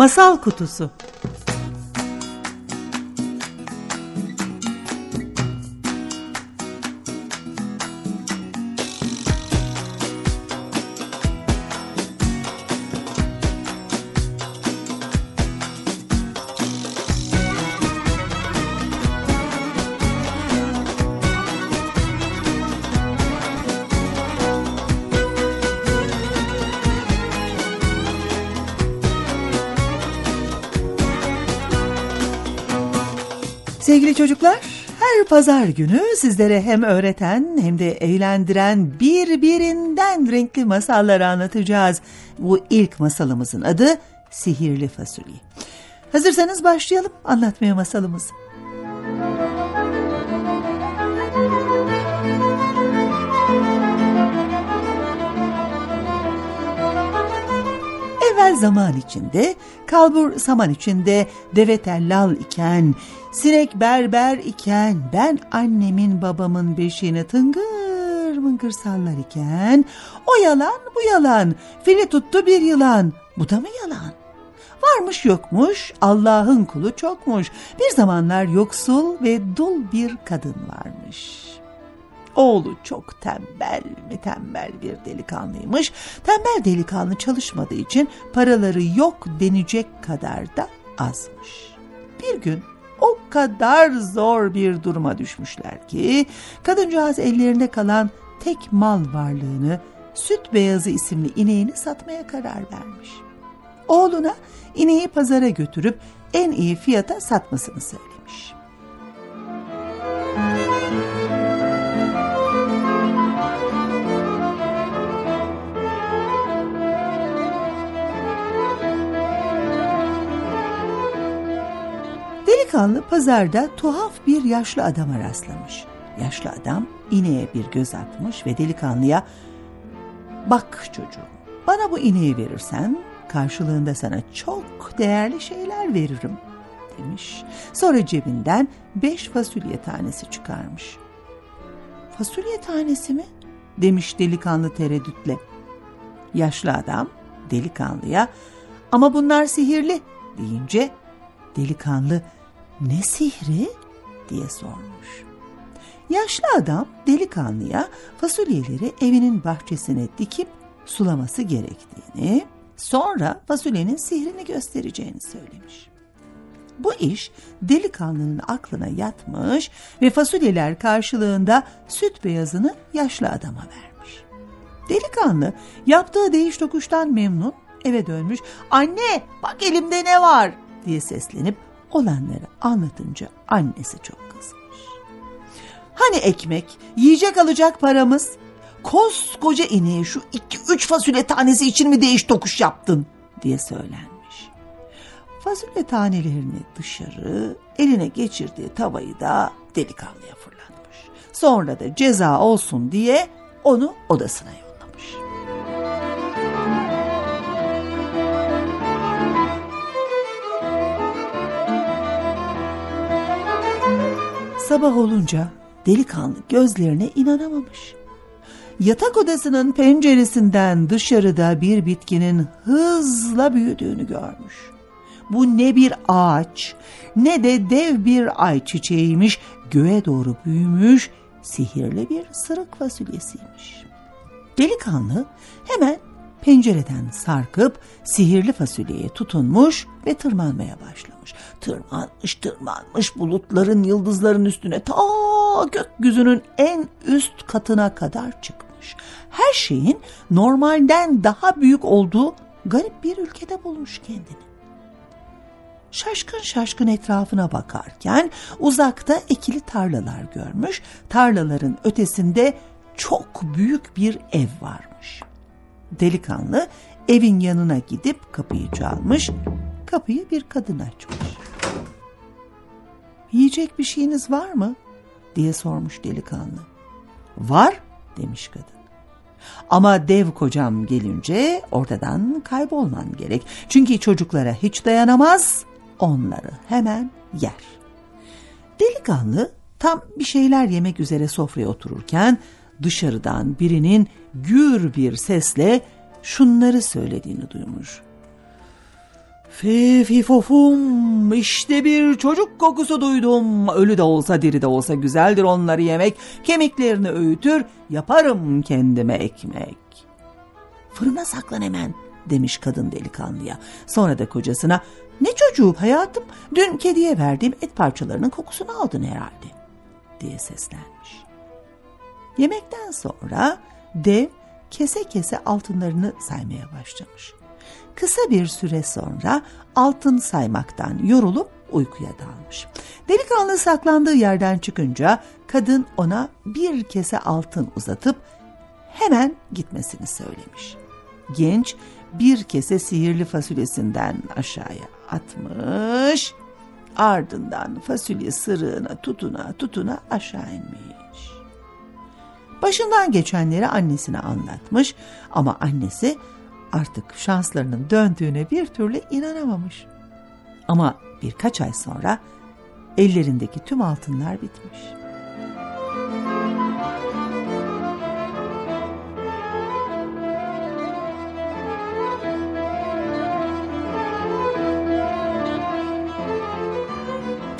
Masal Kutusu Sevgili çocuklar, her pazar günü sizlere hem öğreten hem de eğlendiren birbirinden renkli masalları anlatacağız. Bu ilk masalımızın adı Sihirli Fasulye. Hazırsanız başlayalım anlatmaya masalımızı. Evvel zaman içinde, kalbur saman içinde, deve tellal iken, sinek berber iken, ben annemin babamın beşiğini tıngır mıngır sallar iken, o yalan bu yalan, fili tuttu bir yılan, bu da mı yalan? Varmış yokmuş, Allah'ın kulu çokmuş. Bir zamanlar yoksul ve dul bir kadın varmış. Oğlu çok tembel mi tembel bir delikanlıymış. Tembel delikanlı çalışmadığı için paraları yok denecek kadar da azmış. Bir gün o kadar zor bir duruma düşmüşler ki kadıncağız ellerinde kalan tek mal varlığını süt beyazı isimli ineğini satmaya karar vermiş. Oğluna ineği pazara götürüp en iyi fiyata satmasını söylemiş. Delikanlı pazarda tuhaf bir yaşlı adama rastlamış. Yaşlı adam ineğe bir göz atmış ve delikanlıya ''Bak çocuğum, bana bu ineği verirsen karşılığında sana çok değerli şeyler veririm.'' demiş. Sonra cebinden beş fasulye tanesi çıkarmış. ''Fasulye tanesi mi?'' demiş delikanlı tereddütle. Yaşlı adam delikanlıya ''Ama bunlar sihirli.'' deyince delikanlı ne sihri diye sormuş. Yaşlı adam delikanlıya fasulyeleri evinin bahçesine dikip sulaması gerektiğini, sonra fasulyenin sihrini göstereceğini söylemiş. Bu iş delikanlının aklına yatmış ve fasulyeler karşılığında süt beyazını yaşlı adama vermiş. Delikanlı yaptığı değiş tokuştan memnun eve dönmüş. Anne bak elimde ne var diye seslenip olanları anlatınca annesi çok kızmış. Hani ekmek, yiyecek alacak paramız? Koskoca ineği şu iki üç fasulye tanesi için mi değiş tokuş yaptın diye söylenmiş. Fasulye tanelerini dışarı eline geçirdiği tavayı da delikanlıya fırlatmış. Sonra da ceza olsun diye onu odasına yollamış. Sabah olunca delikanlı gözlerine inanamamış. Yatak odasının penceresinden dışarıda bir bitkinin hızla büyüdüğünü görmüş. Bu ne bir ağaç ne de dev bir ay çiçeğiymiş, göğe doğru büyümüş, sihirli bir sırık fasulyesiymiş. Delikanlı hemen pencereden sarkıp sihirli fasulyeye tutunmuş ve tırmanmaya başlamış. Tırmanmış tırmanmış bulutların yıldızların üstüne ta gökyüzünün en üst katına kadar çıkmış. Her şeyin normalden daha büyük olduğu garip bir ülkede bulmuş kendini. Şaşkın şaşkın etrafına bakarken uzakta ekili tarlalar görmüş. Tarlaların ötesinde çok büyük bir ev varmış. Delikanlı evin yanına gidip kapıyı çalmış, kapıyı bir kadın açmış. Yiyecek bir şeyiniz var mı? diye sormuş delikanlı. Var demiş kadın. Ama dev kocam gelince ortadan kaybolman gerek. Çünkü çocuklara hiç dayanamaz, onları hemen yer. Delikanlı tam bir şeyler yemek üzere sofraya otururken dışarıdan birinin gür bir sesle şunları söylediğini duymuş. Fififofum işte bir çocuk kokusu duydum. Ölü de olsa diri de olsa güzeldir onları yemek. Kemiklerini öğütür yaparım kendime ekmek. Fırına saklan hemen demiş kadın delikanlıya. Sonra da kocasına ne çocuğu hayatım dün kediye verdiğim et parçalarının kokusunu aldın herhalde diye seslenmiş. Yemekten sonra dev kese kese altınlarını saymaya başlamış. Kısa bir süre sonra altın saymaktan yorulup uykuya dalmış. Delikanlı saklandığı yerden çıkınca kadın ona bir kese altın uzatıp hemen gitmesini söylemiş. Genç bir kese sihirli fasulyesinden aşağıya atmış, ardından fasulye sırığına tutuna tutuna aşağı inmiş. Başından geçenleri annesine anlatmış ama annesi artık şanslarının döndüğüne bir türlü inanamamış. Ama birkaç ay sonra ellerindeki tüm altınlar bitmiş.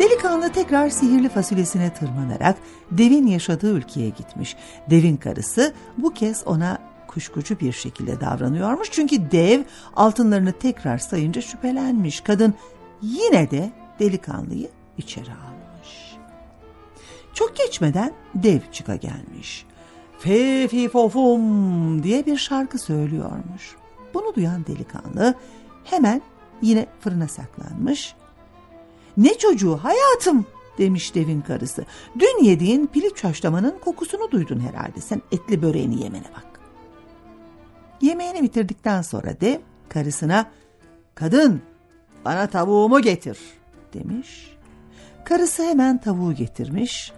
Delikanlı tekrar sihirli fasulyesine tırmanarak devin yaşadığı ülkeye gitmiş. Devin karısı bu kez ona kuşkucu bir şekilde davranıyormuş. Çünkü dev altınlarını tekrar sayınca şüphelenmiş. Kadın yine de delikanlıyı içeri almış. Çok geçmeden dev çıka gelmiş. Fe fi fofum diye bir şarkı söylüyormuş. Bunu duyan delikanlı hemen yine fırına saklanmış. Ne çocuğu hayatım demiş devin karısı. Dün yediğin piliç haşlamanın kokusunu duydun herhalde. Sen etli böreğini yemene bak. Yemeğini bitirdikten sonra dev karısına kadın bana tavuğumu getir demiş. Karısı hemen tavuğu getirmiş.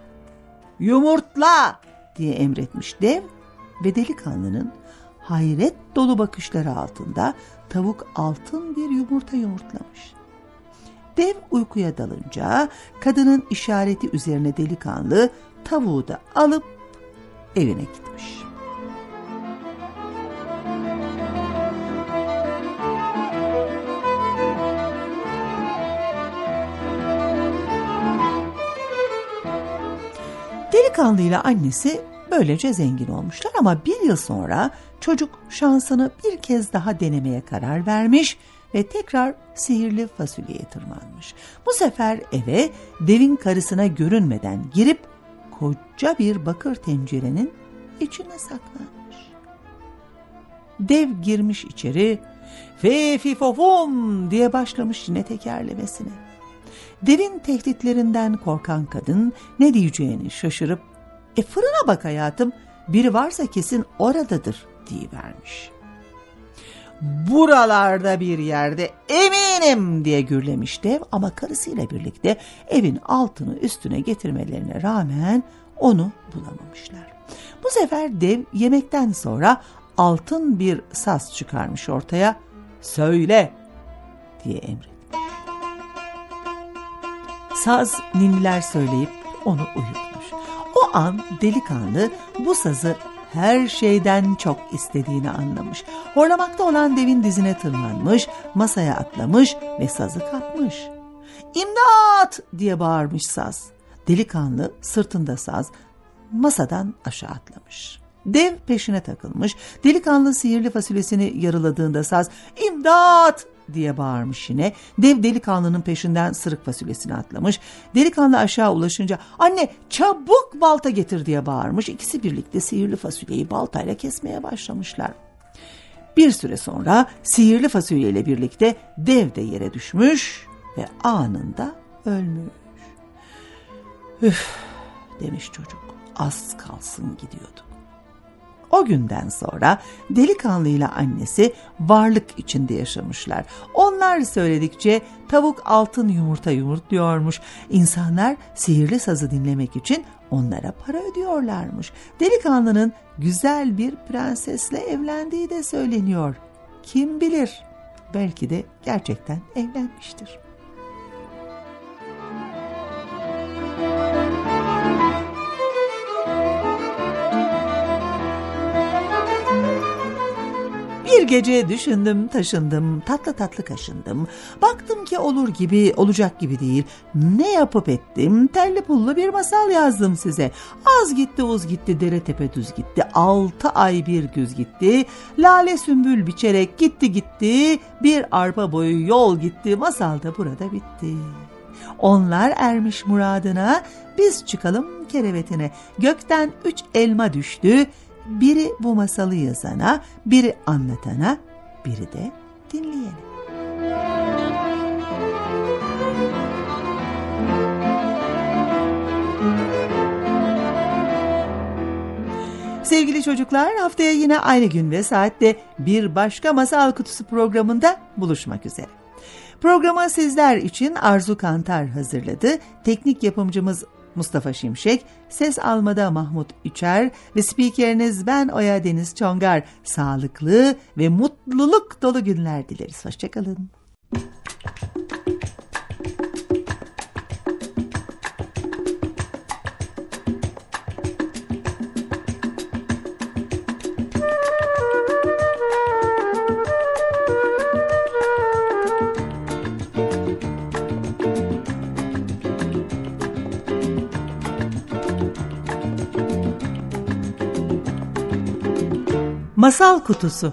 Yumurtla diye emretmiş dev ve delikanlının hayret dolu bakışları altında tavuk altın bir yumurta yumurtlamış. Dev uykuya dalınca kadının işareti üzerine delikanlı tavuğu da alıp evine gitmiş. Delikanlı ile annesi böylece zengin olmuşlar ama bir yıl sonra çocuk şansını bir kez daha denemeye karar vermiş ve tekrar sihirli fasulyeye tırmanmış. Bu sefer eve devin karısına görünmeden girip koca bir bakır tencerenin içine saklanmış. Dev girmiş içeri fe fi fofum diye başlamış yine tekerlemesine. Devin tehditlerinden korkan kadın ne diyeceğini şaşırıp e fırına bak hayatım biri varsa kesin oradadır vermiş. Buralarda bir yerde eminim diye gürlemiş dev ama karısıyla birlikte evin altını üstüne getirmelerine rağmen onu bulamamışlar. Bu sefer dev yemekten sonra altın bir saz çıkarmış ortaya. Söyle diye emretmiş. Saz ninniler söyleyip onu uyutmuş. O an delikanlı bu sazı her şeyden çok istediğini anlamış. Horlamakta olan devin dizine tırmanmış, masaya atlamış ve sazı kapmış. İmdat diye bağırmış saz. Delikanlı sırtında saz masadan aşağı atlamış. Dev peşine takılmış. Delikanlı sihirli fasulyesini yarıladığında saz imdat diye bağırmış yine. Dev delikanlının peşinden sırık fasulyesini atlamış. Delikanlı aşağı ulaşınca anne çabuk balta getir diye bağırmış. İkisi birlikte sihirli fasulyeyi baltayla kesmeye başlamışlar. Bir süre sonra sihirli fasulyeyle birlikte dev de yere düşmüş ve anında ölmüş. Üf demiş çocuk az kalsın gidiyorduk. O günden sonra delikanlıyla annesi varlık içinde yaşamışlar. Onlar söyledikçe tavuk altın yumurta yumurtluyormuş. İnsanlar sihirli sazı dinlemek için onlara para ödüyorlarmış. Delikanlının güzel bir prensesle evlendiği de söyleniyor. Kim bilir belki de gerçekten evlenmiştir. Bir gece düşündüm, taşındım, tatlı tatlı kaşındım. Baktım ki olur gibi, olacak gibi değil. Ne yapıp ettim? Telli pullu bir masal yazdım size. Az gitti, uz gitti, dere tepe düz gitti. Altı ay bir güz gitti. Lale sümbül biçerek gitti gitti. Bir arpa boyu yol gitti. Masal da burada bitti. Onlar ermiş muradına, biz çıkalım kerevetine. Gökten üç elma düştü, biri bu masalı yazana, biri anlatana, biri de dinleyene. Sevgili çocuklar haftaya yine aynı gün ve saatte bir başka masal kutusu programında buluşmak üzere. Programı sizler için Arzu Kantar hazırladı. Teknik yapımcımız Mustafa Şimşek, ses almada Mahmut Üçer ve spikeriniz ben Oya Deniz Çongar. Sağlıklı ve mutluluk dolu günler dileriz. Hoşçakalın. Masal Kutusu